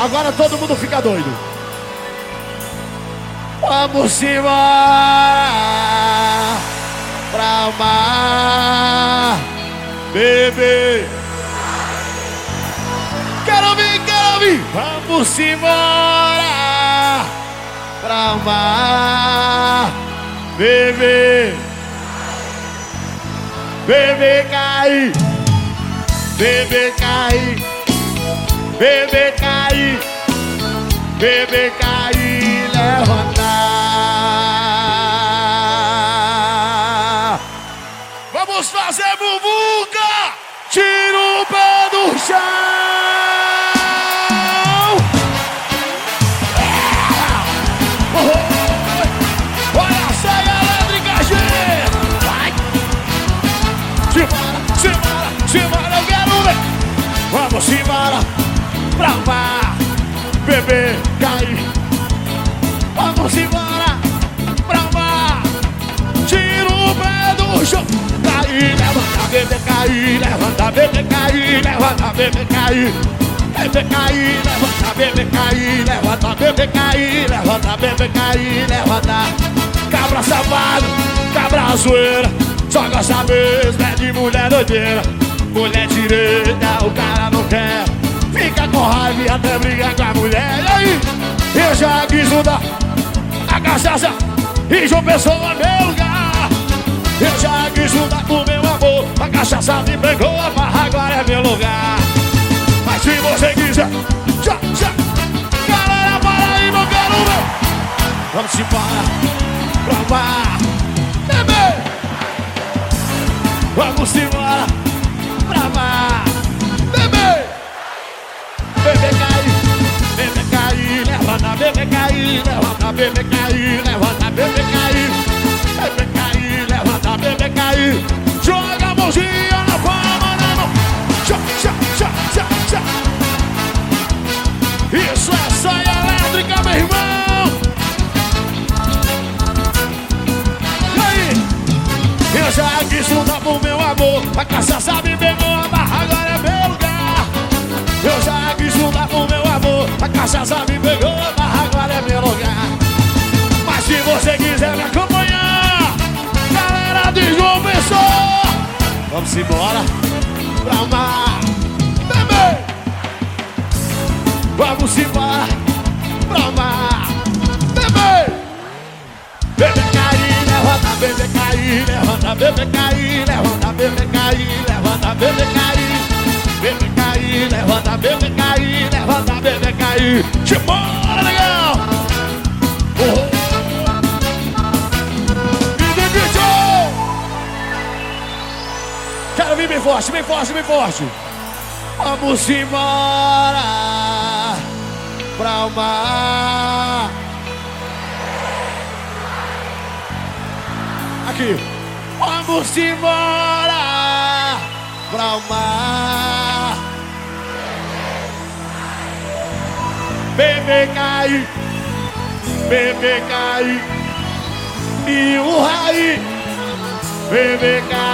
Agora todo mundo fica doido. Vamos embora pra amar, bebê. Quero ouvir, quero ouvir. Vamos embora pra amar, bebê. Bebê cai, bebê cai, bebê cai, bebê cai, levantar. Vamos fazer bubuca, tira o pé do chão. Olha a saia elétrica, gente! Vai! Simbora, simbora, simbora, eu quero ver! Vamos embora pra lá, bebê cair, levanta, bebê cair, levanta, bebê cair. Bebê cair, levanta, bebê cair, levanta, bebê cair, levanta, bebê cair, levanta. Cabra safado, cabra zoeira, só gosta mesmo é de mulher doideira. Mulher direita, o cara não quer. Fica com raiva e até briga com a mulher. E aí, eu já quis mudar a cachaça e João Pessoa meu lugar. Eu já quis mudar o meu amor, a cachaça me pegou, a barra agora é meu lugar. Mas se você quiser, já, já, galera, para aí, não quero ver. Vamos embora, pra lá, bebê. Vamos embora, pra lá, bebê. Bebê cair, bebê cair, levanta, bebê cair, levanta, bebê cair, levanta, bebê cair, amor. A cachaça me pegou, a barra agora é meu lugar. Eu já quis mudar pro meu amor. A cachaça me pegou, a barra agora é meu lugar. Mas se você quiser me acompanhar, galera de João Pessoa, vamos embora pra mar. Bebê! Vamos embora pra mar. Bebê! Bebê cair, levanta, bebê cair, levanta, bebê cair, levanta, bebê cair, levanta, bebê cair. Bebê cair, levanta, bebê cair, levanta, bebê cair. Simbora, legal! Oh. Quero vir bem forte, bem forte, bem forte. Vamos embora pra mar. Aqui. Vamos embora pra o mar. Bebê cai, bebê cai. E o raí, bebê cai,